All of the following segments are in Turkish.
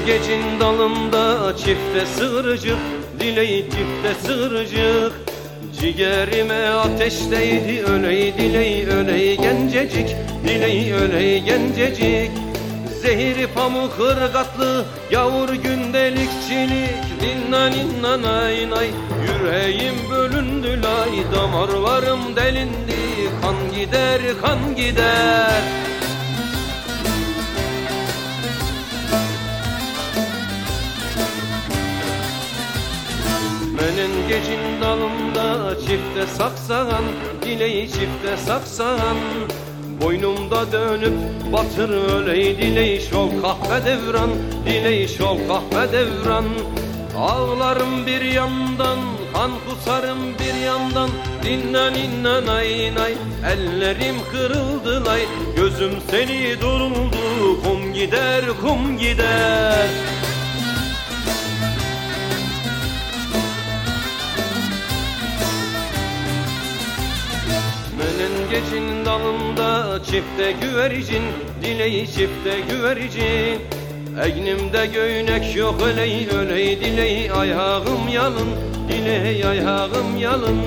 Menengecin dalında çifte sığırcık Dileği çifte sığırcık. Ciğerime ateşteydi öley diley öley gencecik Diley öley gencecik. Zehiri pamuk hırgatlı yavur gündelikçilik. Ninna ninna nay nay Yüreğim bölündü lay. Damarlarım delindi Kan gider kan gider Menengecin dalında çifte saksan Dileği çifte saksan Boynumda dönüp batır öley Dileği şol kahve devran Dileği şol kahve devran. Ağlarım bir yandan Kan kusarım bir yandan Dinna ninna nay nay Ellerim kırıldı lay. Gözüm seni duruldu Kum gider kum gider Menengecin dalında çifte güvercin Dileği çifte güvercin. Egnimde göynek yok öley öley dileği ayağım yalın Dileği ayağım yalın.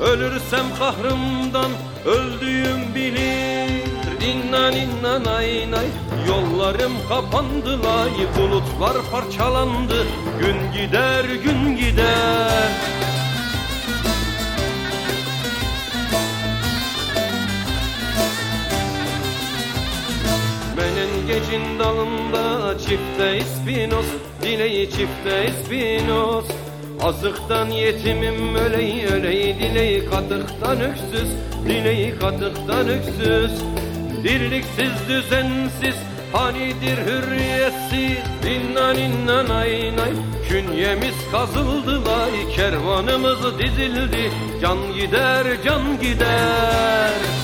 Ölürsem kahrımdan öldüğüm bilir. Dinna ninna nay nay Yollarım kapandı lay Bulutlar parçalandı. Gün gider gün gider Menengecin dalında çifte ispinos Dileği çifte ispinos. Azıktan yetimim öley öley Dileği katıktan öksüz Dileği katıktan öksüz. Dirliksiz düzensiz Hanidir hürriyetsiz. Dinna ninna nay nay Künyemiz kazıldı lay Kervanımız dizildi. Can gider can gider